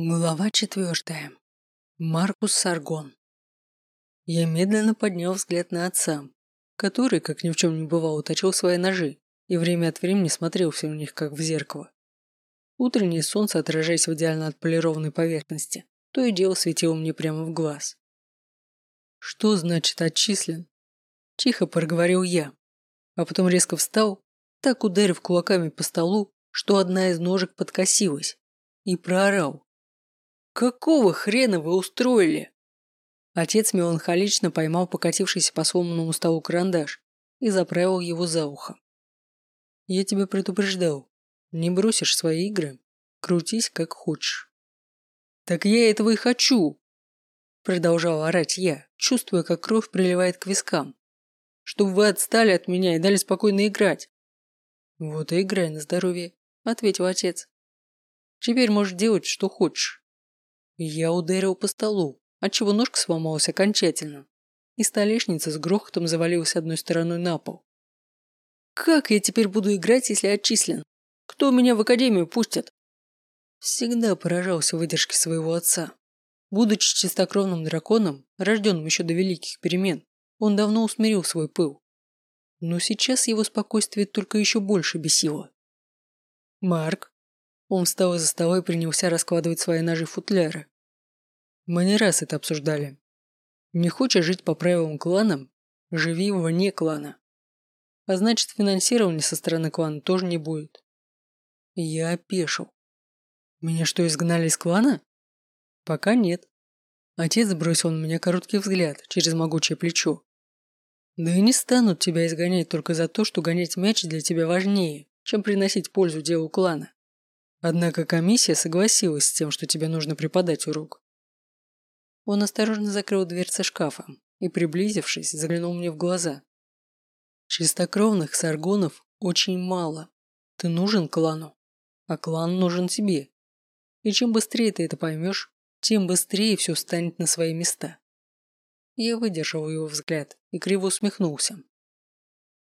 Глава четвертая. Маркус Саргон. Я медленно поднял взгляд на отца, который, как ни в чем не бывало, точил свои ножи и время от времени смотрелся в них, как в зеркало. Утреннее солнце, отражаясь в идеально отполированной поверхности, то и дело светило мне прямо в глаз. «Что значит отчислен?» Тихо проговорил я, а потом резко встал, так ударив кулаками по столу, что одна из ножек подкосилась, и проорал. «Какого хрена вы устроили?» Отец меланхолично поймал покатившийся по сломанному столу карандаш и заправил его за ухо. «Я тебя предупреждал. Не бросишь свои игры, крутись как хочешь». «Так я этого и хочу!» Продолжал орать я, чувствуя, как кровь приливает к вискам. «Чтобы вы отстали от меня и дали спокойно играть». «Вот и играй на здоровье», — ответил отец. «Теперь можешь делать, что хочешь. Я ударил по столу, отчего ножка сломалась окончательно, и столешница с грохотом завалилась одной стороной на пол. «Как я теперь буду играть, если отчислен? Кто меня в академию пустит?» Всегда поражался выдержке своего отца. Будучи чистокровным драконом, рожденным еще до великих перемен, он давно усмирил свой пыл. Но сейчас его спокойствие только еще больше бесило. «Марк, он встал из-за стола и принялся раскладывать свои ножи в футляры. Мы не раз это обсуждали. Не хочешь жить по правилам клана? Живи вне клана. А значит, финансирования со стороны клана тоже не будет. Я опешил. Меня что, изгнали из клана? Пока нет. Отец бросил на меня короткий взгляд через могучее плечо. Да и не станут тебя изгонять только за то, что гонять мяч для тебя важнее, чем приносить пользу делу клана. Однако комиссия согласилась с тем, что тебе нужно преподать урок. Он осторожно закрыл дверцы шкафа и, приблизившись, заглянул мне в глаза. Чистокровных саргонов очень мало. Ты нужен клану, а клан нужен тебе. И чем быстрее ты это поймешь, тем быстрее все станет на свои места. Я выдержал его взгляд и криво усмехнулся.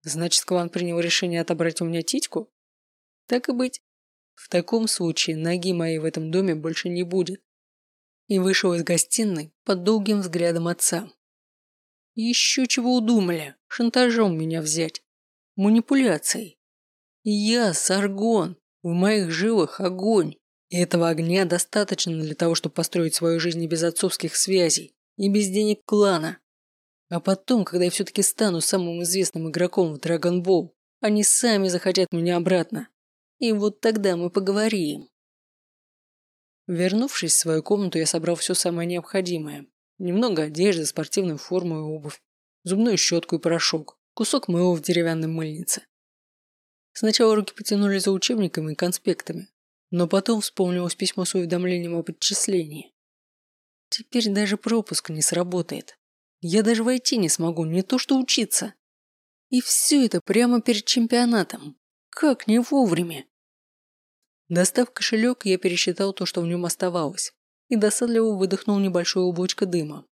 Значит, клан принял решение отобрать у меня титьку? Так и быть. В таком случае ноги моей в этом доме больше не будет. И вышел из гостиной под долгим взглядом отца. Еще чего удумали, шантажом меня взять. Манипуляцией. Я, Саргон, в моих жилах огонь. И этого огня достаточно для того, чтобы построить свою жизнь без отцовских связей и без денег клана. А потом, когда я все-таки стану самым известным игроком в Dragon Ball, они сами захотят меня обратно. И вот тогда мы поговорим. Вернувшись в свою комнату, я собрал все самое необходимое. Немного одежды, спортивную форму и обувь, зубную щетку и порошок, кусок мыла в деревянной мыльнице. Сначала руки потянулись за учебниками и конспектами, но потом вспомнилось письмо с уведомлением об отчислении. Теперь даже пропуск не сработает. Я даже войти не смогу, не то что учиться. И все это прямо перед чемпионатом. Как не вовремя. Достав кошелек, я пересчитал то, что в нем оставалось, и досадливо выдохнул небольшое облачко дыма.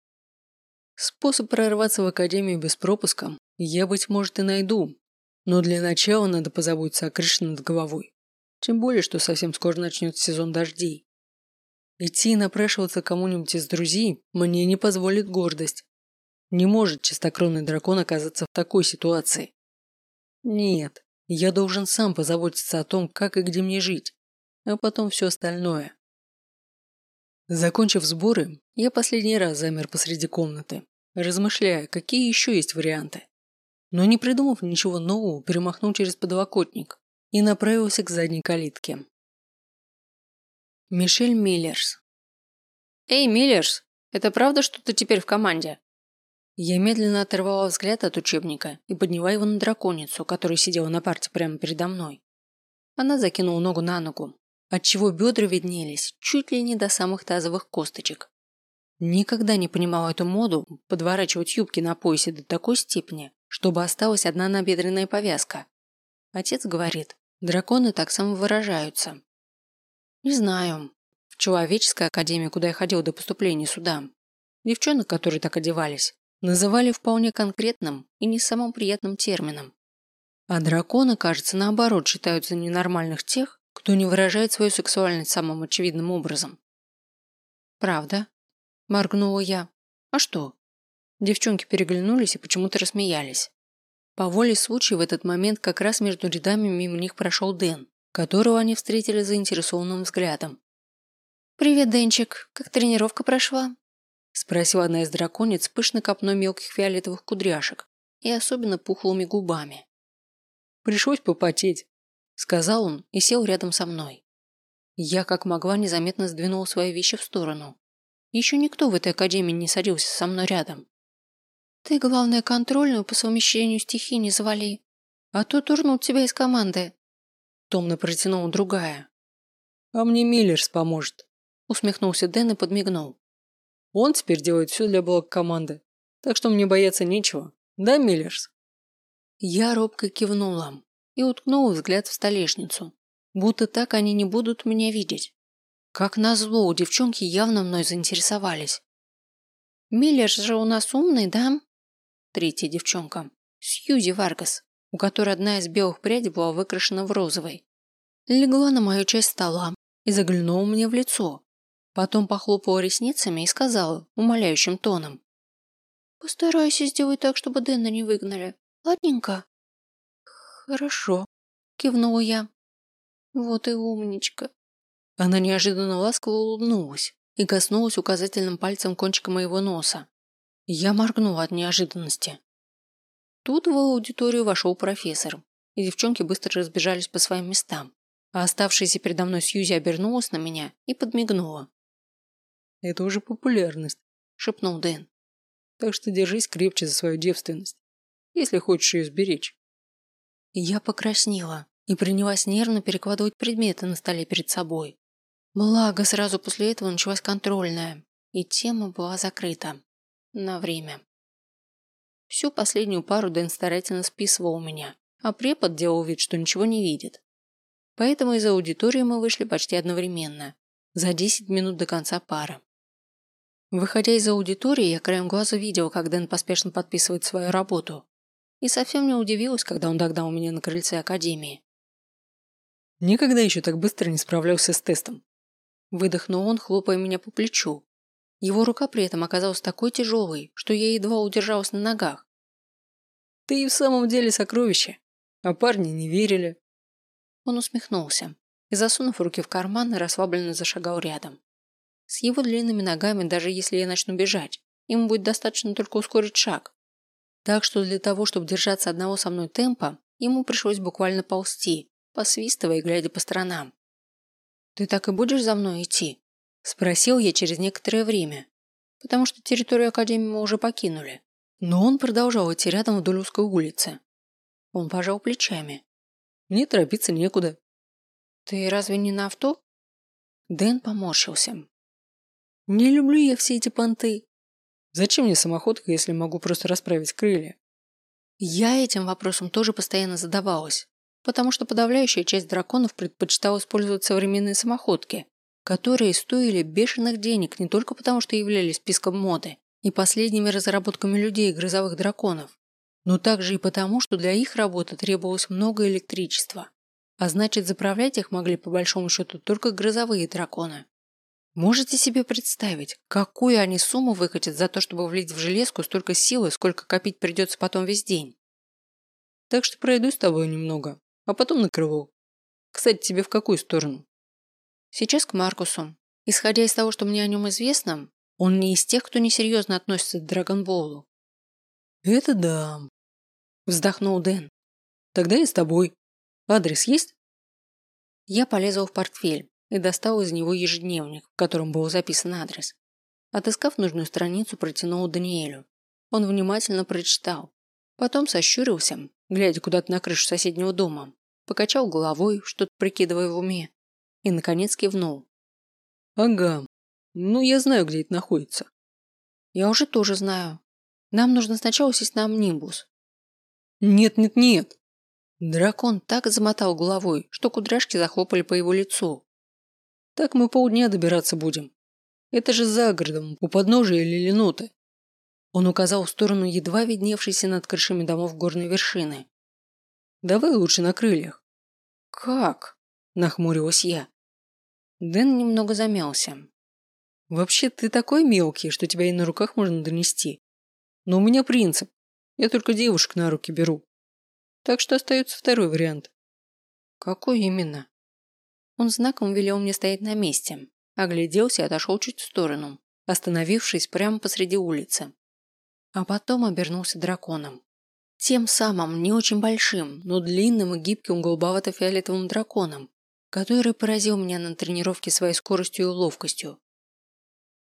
Способ прорваться в академию без пропуска я, быть может, и найду, но для начала надо позаботиться о крыше над головой. Тем более, что совсем скоро начнется сезон дождей. Идти и напрашиваться кому-нибудь из друзей мне не позволит гордость. Не может чистокровный дракон оказаться в такой ситуации. Нет, я должен сам позаботиться о том, как и где мне жить а потом все остальное. Закончив сборы, я последний раз замер посреди комнаты, размышляя, какие еще есть варианты. Но не придумав ничего нового, перемахнул через подлокотник и направился к задней калитке. Мишель Миллерс. «Эй, Миллерс, это правда, что ты теперь в команде?» Я медленно оторвала взгляд от учебника и подняла его на драконицу, которая сидела на парте прямо передо мной. Она закинула ногу на ногу, отчего бедра виднелись чуть ли не до самых тазовых косточек. Никогда не понимала эту моду подворачивать юбки на поясе до такой степени, чтобы осталась одна набедренная повязка. Отец говорит, драконы так самовыражаются. Не знаю. В человеческой академии, куда я ходил до поступления сюда, девчонок, которые так одевались, называли вполне конкретным и не самым приятным термином. А драконы, кажется, наоборот считаются ненормальных тех, кто не выражает свою сексуальность самым очевидным образом. Правда? Моргнула я. А что? Девчонки переглянулись и почему-то рассмеялись. По воле случая в этот момент как раз между рядами мимо них прошел Дэн, которого они встретили заинтересованным взглядом. «Привет, Денчик. Как тренировка прошла?» Спросила одна из драконец пышно копной мелких фиолетовых кудряшек и особенно пухлыми губами. «Пришлось попотеть», — сказал он и сел рядом со мной. Я как могла незаметно сдвинула свои вещи в сторону. Еще никто в этой академии не садился со мной рядом. «Ты, главное, контрольную по совмещению стихий не завали, а то турнут тебя из команды», — томно протянула другая. «А мне Миллерс поможет», — усмехнулся Дэн и подмигнул. Он теперь делает все для блага команды. Так что мне бояться нечего. Да, Миллерс?» Я робко кивнула и уткнула взгляд в столешницу. Будто так они не будут меня видеть. Как назло, у девчонки явно мной заинтересовались. «Миллерс же у нас умный, да?» Третья девчонка. Сьюзи Варгас, у которой одна из белых прядей была выкрашена в розовый. Легла на мою часть стола и заглянула мне в лицо. Потом похлопала ресницами и сказала умоляющим тоном. «Постарайся сделать так, чтобы Дэна не выгнали. Ладненько?» «Хорошо», – кивнула я. «Вот и умничка». Она неожиданно ласково улыбнулась и коснулась указательным пальцем кончика моего носа. Я моргнула от неожиданности. Тут в аудиторию вошел профессор, и девчонки быстро разбежались по своим местам, а оставшаяся передо мной Сьюзи обернулась на меня и подмигнула. Это уже популярность, шепнул Дэн. Так что держись крепче за свою девственность, если хочешь ее сберечь. Я покраснела и принялась нервно перекладывать предметы на столе перед собой. Благо, сразу после этого началась контрольная, и тема была закрыта. На время. Всю последнюю пару Дэн старательно списывал у меня, а препод делал вид, что ничего не видит. Поэтому из аудитории мы вышли почти одновременно, за 10 минут до конца пары. Выходя из аудитории, я краем глаза видел, как Дэн поспешно подписывает свою работу. И совсем не удивилась, когда он догнал меня на крыльце академии. Никогда еще так быстро не справлялся с тестом. Выдохнул он, хлопая меня по плечу. Его рука при этом оказалась такой тяжелой, что я едва удержалась на ногах. Ты и в самом деле сокровище. А парни не верили. Он усмехнулся и, засунув руки в карман, расслабленно зашагал рядом. С его длинными ногами, даже если я начну бежать, ему будет достаточно только ускорить шаг. Так что для того, чтобы держаться одного со мной темпа, ему пришлось буквально ползти, посвистывая и глядя по сторонам. «Ты так и будешь за мной идти?» – спросил я через некоторое время, потому что территорию Академии мы уже покинули. Но он продолжал идти рядом вдоль узкой улицы. Он пожал плечами. «Мне торопиться некуда». «Ты разве не на авто?» Дэн поморщился, не люблю я все эти понты. Зачем мне самоходка, если могу просто расправить крылья? Я этим вопросом тоже постоянно задавалась, потому что подавляющая часть драконов предпочитала использовать современные самоходки, которые стоили бешеных денег не только потому, что являлись списком моды и последними разработками людей грозовых драконов, но также и потому, что для их работы требовалось много электричества. А значит, заправлять их могли по большому счету только грозовые драконы. Можете себе представить, какую они сумму выкатят за то, чтобы влить в железку столько силы, сколько копить придется потом весь день? Так что пройду с тобой немного, а потом на крыло. Кстати, тебе в какую сторону? Сейчас к Маркусу. Исходя из того, что мне о нем известно, он не из тех, кто несерьезно относится к Драгонболу. Это да. Вздохнул Дэн. Тогда я с тобой. Адрес есть? Я полезла в портфель и достал из него ежедневник, в котором был записан адрес. Отыскав нужную страницу, протянул Даниэлю. Он внимательно прочитал. Потом сощурился, глядя куда-то на крышу соседнего дома, покачал головой, что-то прикидывая в уме, и, наконец, кивнул. «Ага. Ну, я знаю, где это находится». «Я уже тоже знаю. Нам нужно сначала сесть на амнибус». «Нет, нет, нет». Дракон так замотал головой, что кудряшки захлопали по его лицу. Так мы полдня добираться будем. Это же за городом, у подножия Лилиноты. Он указал в сторону едва видневшейся над крышами домов горной вершины. Давай лучше на крыльях. Как? Нахмурилась я. Дэн немного замялся. Вообще, ты такой мелкий, что тебя и на руках можно донести. Но у меня принцип. Я только девушек на руки беру. Так что остается второй вариант. Какой именно? Он знаком велел мне стоять на месте, огляделся и отошел чуть в сторону, остановившись прямо посреди улицы. А потом обернулся драконом. Тем самым не очень большим, но длинным и гибким голубовато-фиолетовым драконом, который поразил меня на тренировке своей скоростью и ловкостью.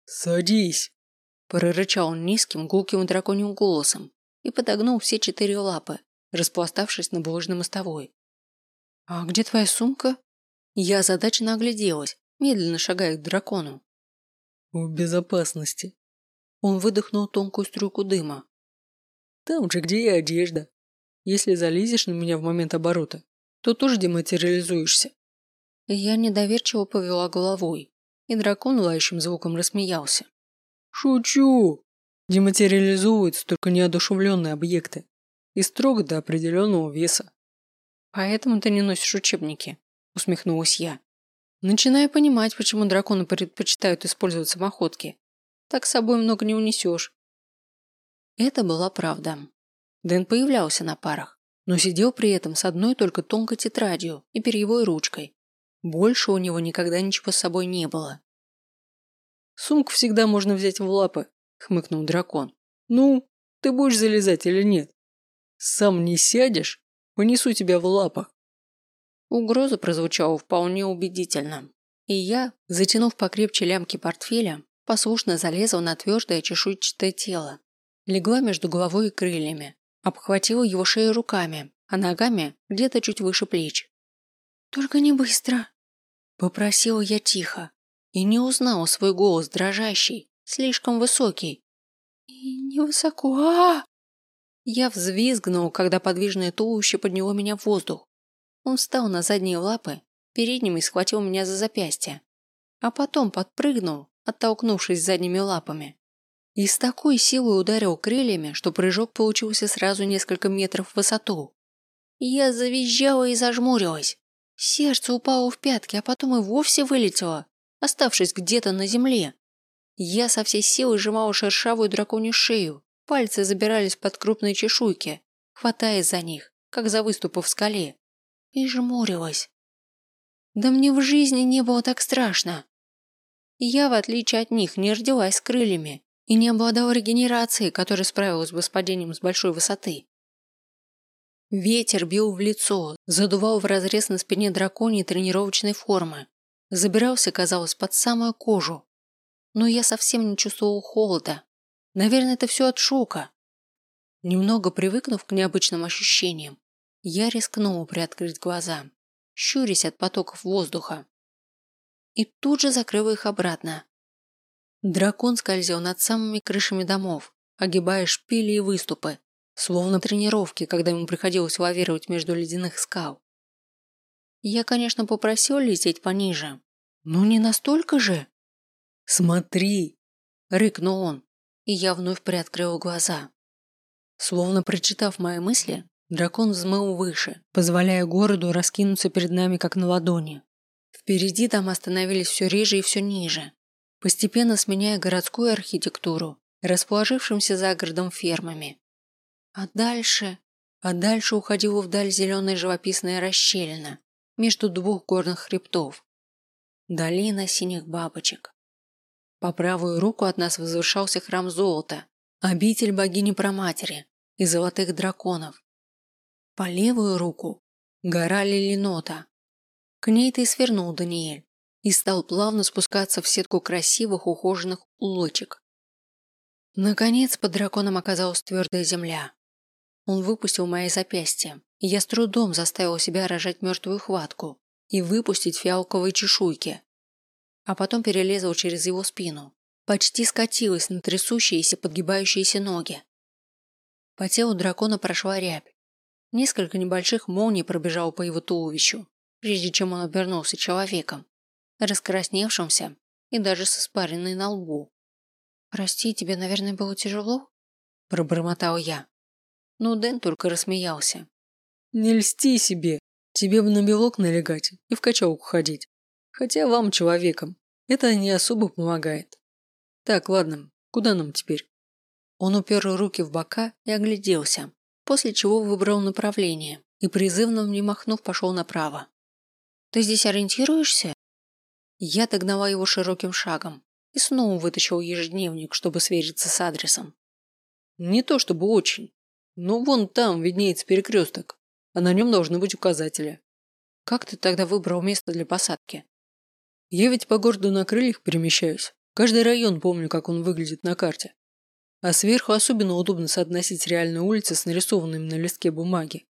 «Садись!» – прорычал он низким, гулким драконьим голосом и подогнул все четыре лапы, распластавшись на булыжной мостовой. «А где твоя сумка?» Я озадаченно огляделась, медленно шагая к дракону. «В безопасности». Он выдохнул тонкую струйку дыма. «Там же, где и одежда. Если залезешь на меня в момент оборота, то тоже дематериализуешься». Я недоверчиво повела головой, и дракон лающим звуком рассмеялся. «Шучу! Дематериализуются только неодушевленные объекты и строго до определенного веса. Поэтому ты не носишь учебники, усмехнулась я. Начинаю понимать, почему драконы предпочитают использовать самоходки. Так с собой много не унесешь. Это была правда. Дэн появлялся на парах, но сидел при этом с одной только тонкой тетрадью и перьевой ручкой, больше у него никогда ничего с собой не было. «Сумку всегда можно взять в лапы», – хмыкнул дракон. «Ну, ты будешь залезать или нет? Сам не сядешь? Понесу тебя в лапах». Угроза прозвучала вполне убедительно, и я, затянув покрепче лямки портфеля, послушно залезла на твердое чешуйчатое тело, легла между головой и крыльями, обхватила его шею руками, а ногами где-то чуть выше плеч. «Только не быстро!» Попросила я тихо и не узнала свой голос дрожащий, слишком высокий. И невысоко. а, Я взвизгнула, когда подвижное туловище подняло меня в воздух. Он встал на задние лапы, передними схватил меня за запястье, а потом подпрыгнул, оттолкнувшись задними лапами. И с такой силой ударил крыльями, что прыжок получился сразу несколько метров в высоту. Я завизжала и зажмурилась. Сердце упало в пятки, а потом и вовсе вылетело, оставшись где-то на земле. Я со всей силы сжимала шершавую драконью шею, пальцы забирались под крупные чешуйки, хватаясь за них, как за выступы в скале, и жмурилась. Да мне в жизни не было так страшно. Я, в отличие от них, не родилась с крыльями и не обладала регенерацией, которая справилась бы с падением с большой высоты. Ветер бил в лицо, задувал в разрез на спине драконьей тренировочной формы. Забирался, казалось, под самую кожу. Но я совсем не чувствовал холода. Наверное, это все от шока. Немного привыкнув к необычным ощущениям, я рискнула приоткрыть глаза, щурясь от потоков воздуха. И тут же закрыла их обратно. Дракон скользил над самыми крышами домов, огибая шпили и выступы, Словно тренировки, когда ему приходилось лавировать между ледяных скал. Я, конечно, попросил лететь пониже, но не настолько же. «Смотри!» – рыкнул он, и я вновь приоткрыл глаза. Словно прочитав мои мысли, дракон взмыл выше, позволяя городу раскинуться перед нами, как на ладони. Впереди там остановились все реже и все ниже, постепенно сменяя городскую архитектуру, расположившимся за городом фермами. А дальше... А дальше уходила вдаль зеленая живописная расщелина между двух горных хребтов. Долина синих бабочек. По правую руку от нас возвышался храм золота, обитель богини Проматери и золотых драконов. По левую руку – гора Лилинота. К ней ты свернул, Даниэль, и стал плавно спускаться в сетку красивых ухоженных улочек. Наконец под драконом оказалась твердая земля. Он выпустил мои запястья, и я с трудом заставил себя рожать мертвую хватку и выпустить фиалковые чешуйки. А потом перелезал через его спину, почти скатилась на трясущиеся, подгибающиеся ноги. По телу дракона прошла рябь. Несколько небольших молний пробежало по его туловищу, прежде чем он обернулся человеком, раскрасневшимся и даже с испаренной на лбу. «Прости, тебе, наверное, было тяжело?» – пробормотал я но Дэн только рассмеялся. «Не льсти себе. Тебе бы на белок налегать и в качалку ходить. Хотя вам, человекам, это не особо помогает. Так, ладно, куда нам теперь? Он упер руки в бока и огляделся, после чего выбрал направление и призывно мне махнув пошел направо. «Ты здесь ориентируешься?» Я догнала его широким шагом и снова вытащил ежедневник, чтобы свериться с адресом. Не то чтобы очень, но вон там виднеется перекресток, а на нем должны быть указатели. Как ты тогда выбрал место для посадки? Я ведь по городу на крыльях перемещаюсь. Каждый район помню, как он выглядит на карте. А сверху особенно удобно соотносить реальные улицы с нарисованными на листке бумаги.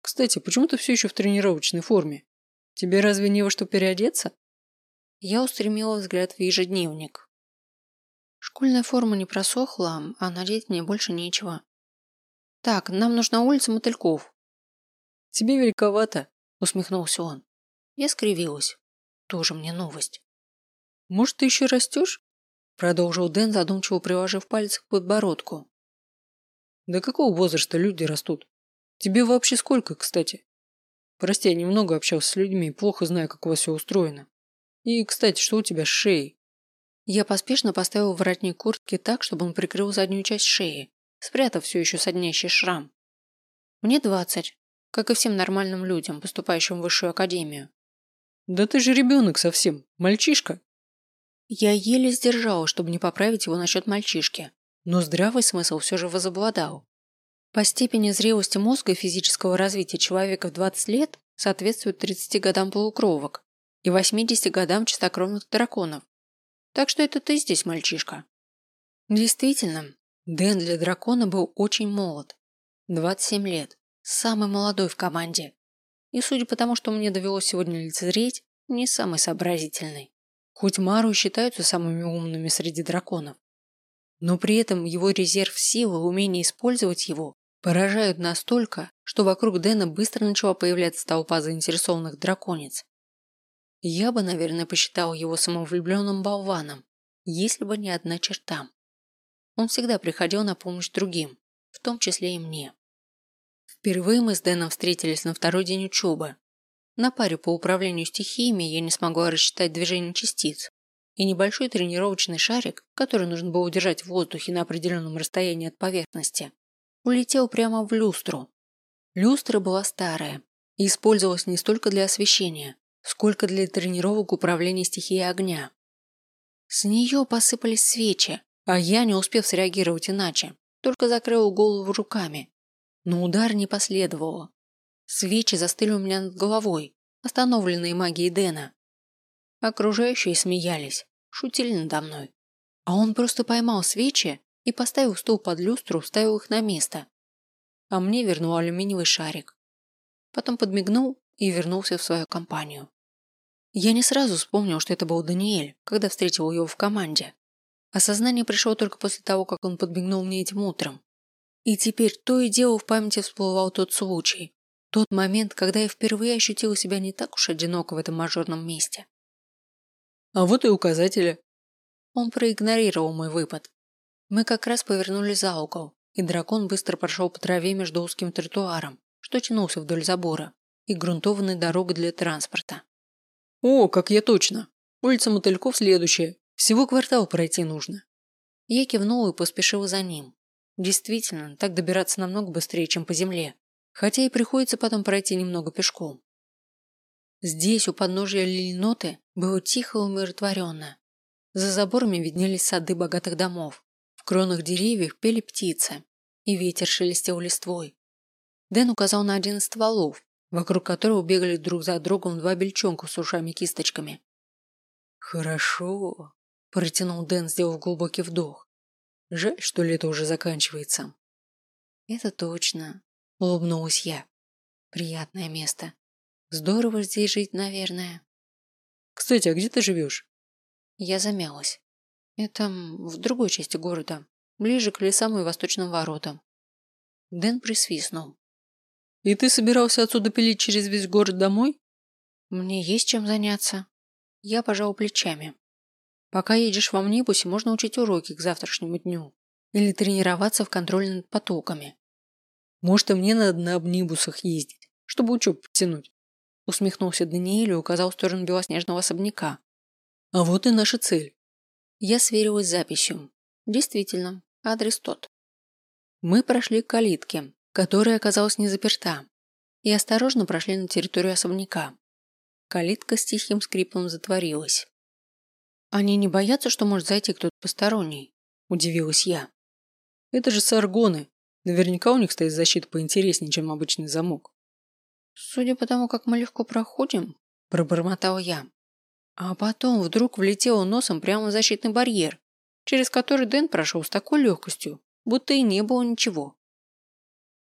Кстати, почему ты все еще в тренировочной форме? Тебе разве не во что переодеться? Я устремила взгляд в ежедневник. Школьная форма не просохла, а надеть мне больше нечего. Так, нам нужна улица Мотыльков. Тебе великовато, усмехнулся он. Я скривилась. Тоже мне новость. Может, ты еще растешь? Продолжил Дэн, задумчиво приложив палец к подбородку. До какого возраста люди растут? Тебе вообще сколько, кстати? Прости, я немного общался с людьми, плохо знаю, как у вас все устроено. И, кстати, что у тебя с шеей? Я поспешно поставил воротник куртки так, чтобы он прикрыл заднюю часть шеи, спрятав все еще соднящий шрам. Мне двадцать, как и всем нормальным людям, поступающим в высшую академию. Да ты же ребенок совсем, мальчишка. Я еле сдержала, чтобы не поправить его насчет мальчишки, но здравый смысл все же возобладал. По степени зрелости мозга и физического развития человека в 20 лет соответствует 30 годам полукровок и 80 годам чистокровных драконов. Так что это ты здесь, мальчишка. Действительно, Дэн для дракона был очень молод. 27 лет, самый молодой в команде. И судя по тому, что мне довелось сегодня лицезреть, не самый сообразительный. Хоть Мару считаются самыми умными среди драконов. Но при этом его резерв силы умение использовать его поражают настолько, что вокруг Дэна быстро начала появляться толпа заинтересованных драконец. Я бы, наверное, посчитал его самовлюбленным болваном, если бы не одна черта. Он всегда приходил на помощь другим, в том числе и мне. Впервые мы с Дэном встретились на второй день учебы, на паре по управлению стихиями я не смогла рассчитать движение частиц, и небольшой тренировочный шарик, который нужно было удержать в воздухе на определенном расстоянии от поверхности, улетел прямо в люстру. Люстра была старая и использовалась не столько для освещения, сколько для тренировок управления стихией огня. С нее посыпались свечи, а я, не успев среагировать иначе, только закрыл голову руками. Но удар не последовало. Свечи застыли у меня над головой, остановленные магией Дэна. Окружающие смеялись, шутили надо мной. А он просто поймал свечи и, поставив стул под люстру, ставил их на место. А мне вернул алюминиевый шарик. Потом подмигнул и вернулся в свою компанию. Я не сразу вспомнил, что это был Даниэль, когда встретил его в команде. Осознание пришло только после того, как он подмигнул мне этим утром. И теперь то и дело в памяти всплывал тот случай, тот момент, когда я впервые ощутила себя не так уж одиноко в этом мажорном месте. А вот и указатели. Он проигнорировал мой выпад. Мы как раз повернули за угол, и дракон быстро прошел по траве между узким тротуаром, что тянулся вдоль забора, и грунтованной дорогой для транспорта. О, как я точно. Улица Мотыльков следующая. Всего квартал пройти нужно. Я кивнула и поспешила за ним. Действительно, так добираться намного быстрее, чем по земле хотя и приходится потом пройти немного пешком. Здесь, у подножия лильноты, было тихо и умиротворенно. За заборами виднелись сады богатых домов. В кронах деревьев пели птицы, и ветер шелестел листвой. Дэн указал на один из стволов, вокруг которого бегали друг за другом два бельчонка с ушами-кисточками. «Хорошо», – протянул Дэн, сделав глубокий вдох. «Жаль, что лето уже заканчивается». «Это точно. Улыбнулась я. Приятное место. Здорово здесь жить, наверное. Кстати, а где ты живешь? Я замялась. Это в другой части города, ближе к лесам и восточным воротам. Дэн присвистнул. И ты собирался отсюда пилить через весь город домой? Мне есть чем заняться. Я пожал плечами. Пока едешь в амнибусе, можно учить уроки к завтрашнему дню или тренироваться в контроле над потоками. Может, и мне надо на обнибусах ездить, чтобы учебу подтянуть. Усмехнулся Даниэль и указал в сторону белоснежного особняка. А вот и наша цель. Я сверилась с записью. Действительно, адрес тот. Мы прошли к калитке, которая оказалась не заперта, и осторожно прошли на территорию особняка. Калитка с тихим скрипом затворилась. «Они не боятся, что может зайти кто-то посторонний?» – удивилась я. «Это же саргоны. Наверняка у них стоит защита поинтереснее, чем обычный замок». «Судя по тому, как мы легко проходим», – пробормотал я. А потом вдруг влетела носом прямо в защитный барьер, через который Дэн прошел с такой легкостью, будто и не было ничего.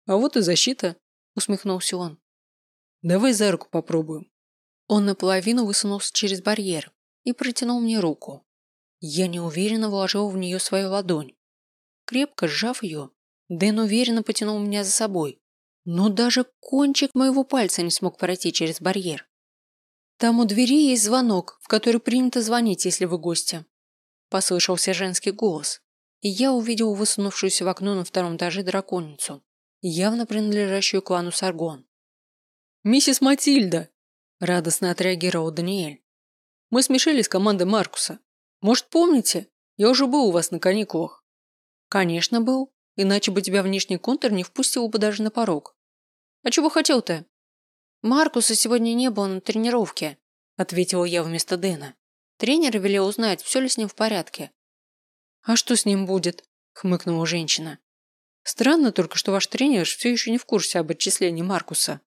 «А вот и защита», – усмехнулся он. «Давай за руку попробуем». Он наполовину высунулся через барьер и протянул мне руку. Я неуверенно вложил в нее свою ладонь. Крепко сжав ее, Дэн уверенно потянул меня за собой, но даже кончик моего пальца не смог пройти через барьер. «Там у двери есть звонок, в который принято звонить, если вы гости», – послышался женский голос и я увидел высунувшуюся в окно на втором этаже драконицу, явно принадлежащую клану Саргон. «Миссис Матильда!» – радостно отреагировал Даниэль. «Мы смешались с командой Маркуса. Может, помните? Я уже был у вас на каникулах». «Конечно, был. Иначе бы тебя внешний контур не впустил бы даже на порог. А чего хотел-то?» «Маркуса сегодня не было на тренировке», – ответила я вместо Дэна. Тренер велел узнать, все ли с ним в порядке. «А что с ним будет?» – хмыкнула женщина. «Странно только, что ваш тренер все еще не в курсе об отчислении Маркуса».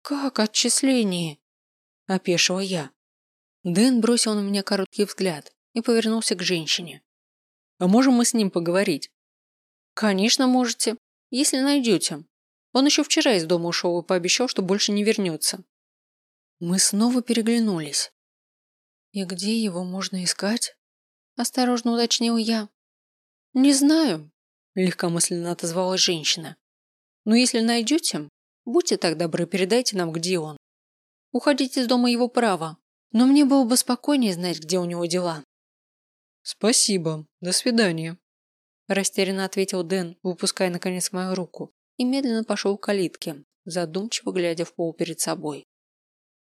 «Как отчислении?» – опешила я. Дэн бросил на меня короткий взгляд и повернулся к женщине. «А можем мы с ним поговорить?» «Конечно можете, если найдете. Он еще вчера из дома ушел и пообещал, что больше не вернется». Мы снова переглянулись. «И где его можно искать?» Осторожно уточнил я. Не знаю, легкомысленно отозвалась женщина. Но если найдете, будьте так добры, передайте нам, где он. Уходить из дома его право, но мне было бы спокойнее знать, где у него дела. Спасибо. До свидания. Растерянно ответил Дэн, выпуская наконец мою руку, и медленно пошел к калитке, задумчиво глядя в пол перед собой.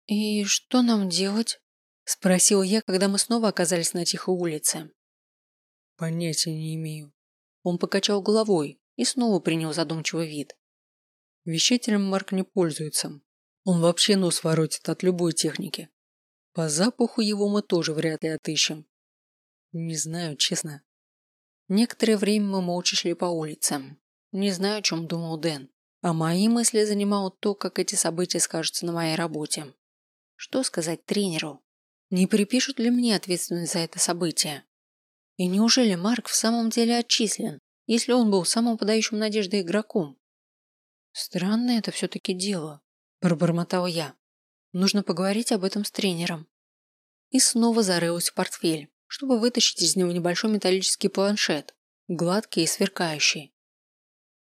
«И что нам делать?» Спросил я, когда мы снова оказались на тихой улице. Понятия не имею. Он покачал головой и снова принял задумчивый вид. Вещателем Марк не пользуется. Он вообще нос воротит от любой техники. По запаху его мы тоже вряд ли отыщем. Не знаю, честно. Некоторое время мы молча шли по улицам. Не знаю, о чем думал Дэн. А мои мысли занимало то, как эти события скажутся на моей работе. Что сказать тренеру? Не припишут ли мне ответственность за это событие? И неужели Марк в самом деле отчислен, если он был самым подающим надежды игроком? Странное это все-таки дело, пробормотал я. Нужно поговорить об этом с тренером. И снова зарылась в портфель, чтобы вытащить из него небольшой металлический планшет, гладкий и сверкающий.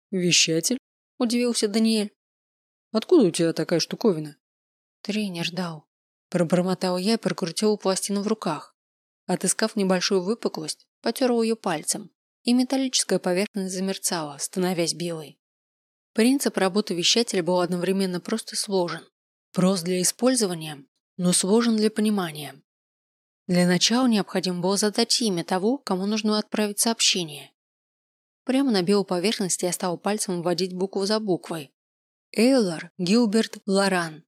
«Вещатель?» – удивился Даниэль. «Откуда у тебя такая штуковина?» «Тренер дал», Пробормотал я и прокрутил пластину в руках. Отыскав небольшую выпуклость, потерла ее пальцем, и металлическая поверхность замерцала, становясь белой. Принцип работы вещателя был одновременно просто сложен. Прост для использования, но сложен для понимания. Для начала необходимо было задать имя того, кому нужно отправить сообщение. Прямо на белой поверхности я стал пальцем вводить букву за буквой. Эйлор Гилберт Лоран.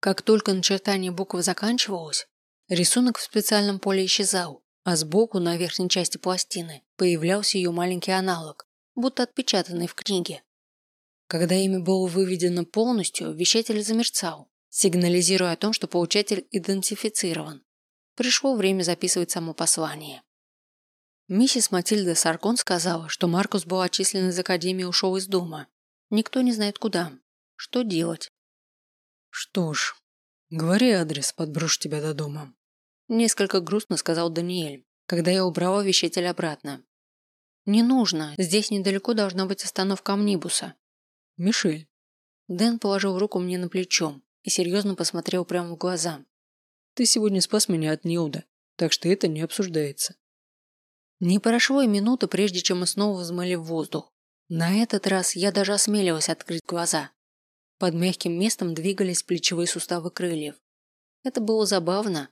Как только начертание буквы заканчивалось, рисунок в специальном поле исчезал, а сбоку на верхней части пластины появлялся ее маленький аналог, будто отпечатанный в книге. Когда имя было выведено полностью, вещатель замерцал, сигнализируя о том, что получатель идентифицирован. Пришло время записывать само послание. Миссис Матильда Саркон сказала, что Маркус был отчислен из академии и ушел из дома. Никто не знает куда. Что делать? Что ж, говори адрес, подброшу тебя до дома. Несколько грустно сказал Даниэль, когда я убрала вещатель обратно. Не нужно, здесь недалеко должна быть остановка амнибуса. Мишель. Дэн положил руку мне на плечо и серьезно посмотрел прямо в глаза. Ты сегодня спас меня от Нилда, так что это не обсуждается. Не прошло и минуты, прежде чем мы снова взмыли в воздух. На этот раз я даже осмелилась открыть глаза. Под мягким местом двигались плечевые суставы крыльев. Это было забавно.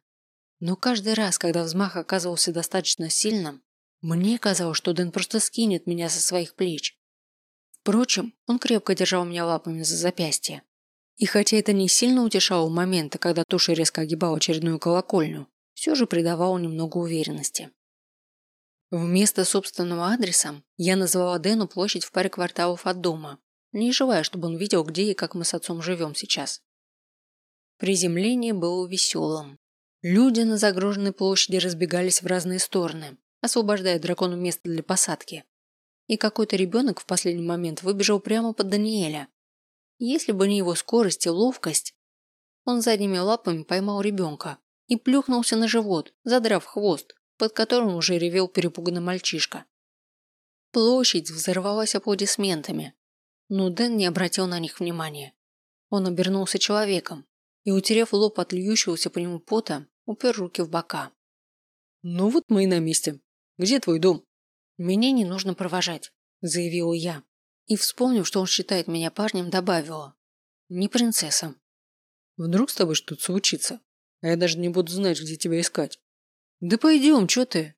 Но каждый раз, когда взмах оказывался достаточно сильным, мне казалось, что Дэн просто скинет меня со своих плеч. Впрочем, он крепко держал меня лапами за запястье. И хотя это не сильно утешало момента, когда туша резко огибала очередную колокольню, все же придавало немного уверенности. Вместо собственного адреса я назвала Дэну площадь в паре кварталов от дома, не желая, чтобы он видел, где и как мы с отцом живем сейчас. Приземление было веселым. Люди на загруженной площади разбегались в разные стороны, освобождая дракону место для посадки. И какой-то ребенок в последний момент выбежал прямо под Даниэля. Если бы не его скорость и ловкость, он задними лапами поймал ребенка и плюхнулся на живот, задрав хвост, под которым уже ревел перепуганный мальчишка. Площадь взорвалась аплодисментами, но Дэн не обратил на них внимания. Он обернулся человеком и, утерев лоб от льющегося по нему пота, упер руки в бока. «Ну вот мы и на месте. Где твой дом?» «Меня не нужно провожать», – заявила я. И, вспомнив, что он считает меня парнем, добавила. «Не принцесса». «Вдруг с тобой что-то случится, а я даже не буду знать, где тебя искать». «Да пойдем, что ты?»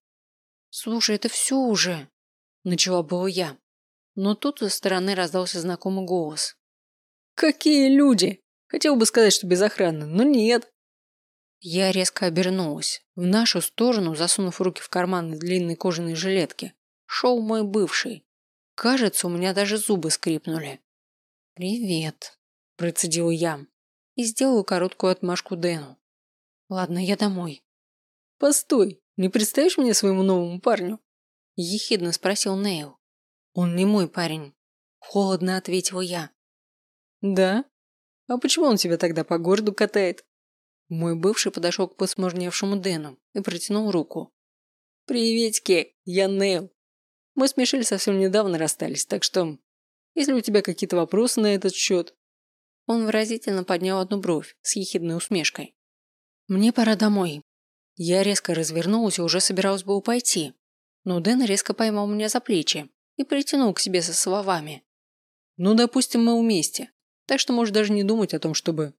«Слушай, это все уже», – начала было я. Но тут со стороны раздался знакомый голос. «Какие люди! Хотел бы сказать, что без охраны, но нет. Я резко обернулась. В нашу сторону, засунув руки в карманы длинной кожаной жилетки, шел мой бывший. Кажется, у меня даже зубы скрипнули. «Привет», – процедил я и сделал короткую отмашку Дэну. «Ладно, я домой». «Постой, не представишь мне своему новому парню?» – ехидно спросил Нейл. «Он не мой парень», – холодно ответил я. «Да? А почему он тебя тогда по городу катает?» Мой бывший подошел к посмурневшему Дэну и протянул руку. «Приветики, я Нейл. Мы с Мишель совсем недавно расстались, так что, если у тебя какие-то вопросы на этот счет...» Он выразительно поднял одну бровь с ехидной усмешкой. «Мне пора домой». Я резко развернулась и уже собиралась бы пойти, но Дэн резко поймал меня за плечи и притянул к себе со словами. «Ну, допустим, мы вместе, так что можешь даже не думать о том, чтобы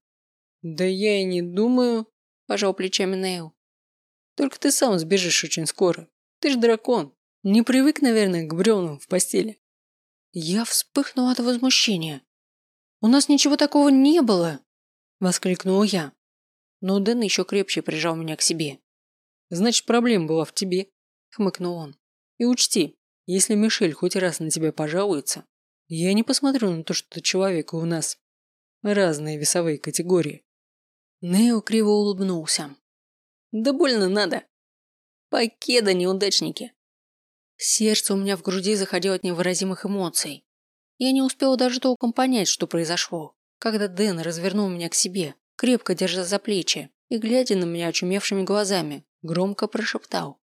«Да я и не думаю», – пожал плечами Нейл. «Только ты сам сбежишь очень скоро. Ты ж дракон. Не привык, наверное, к бревнам в постели». Я вспыхнула от возмущения. «У нас ничего такого не было!» – воскликнула я. Но Дэн еще крепче прижал меня к себе. «Значит, проблема была в тебе», – хмыкнул он. «И учти, если Мишель хоть раз на тебя пожалуется, я не посмотрю на то, что ты человек, и у нас разные весовые категории. Нео криво улыбнулся. Да больно надо. Покеда, неудачники. Сердце у меня в груди заходило от невыразимых эмоций. Я не успела даже толком понять, что произошло, когда Дэн развернул меня к себе, крепко держа за плечи и, глядя на меня очумевшими глазами, громко прошептал.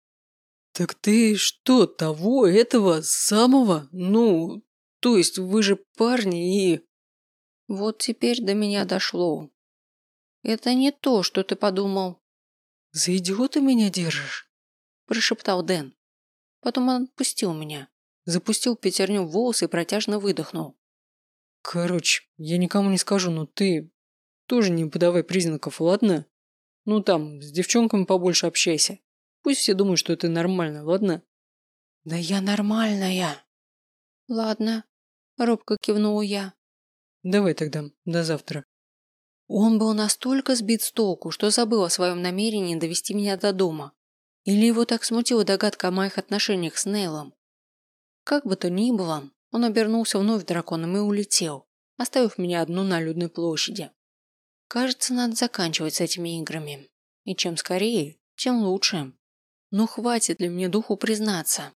«Так ты что, того, этого, самого? Ну, то есть вы же парни и...» Вот теперь до меня дошло. Это не то, что ты подумал. За идиота меня держишь? Прошептал Дэн. Потом он отпустил меня. Запустил пятерню в волосы и протяжно выдохнул. Короче, я никому не скажу, но ты тоже не подавай признаков, ладно? Ну там, с девчонками побольше общайся. Пусть все думают, что ты нормально, ладно? Да я нормальная. Ладно, робко кивнула я. Давай тогда, до завтра. Он был настолько сбит с толку, что забыл о своем намерении довести меня до дома. Или его так смутила догадка о моих отношениях с Нейлом. Как бы то ни было, он обернулся вновь драконом и улетел, оставив меня одну на людной площади. Кажется, надо заканчивать с этими играми. И чем скорее, тем лучше. Но хватит ли мне духу признаться,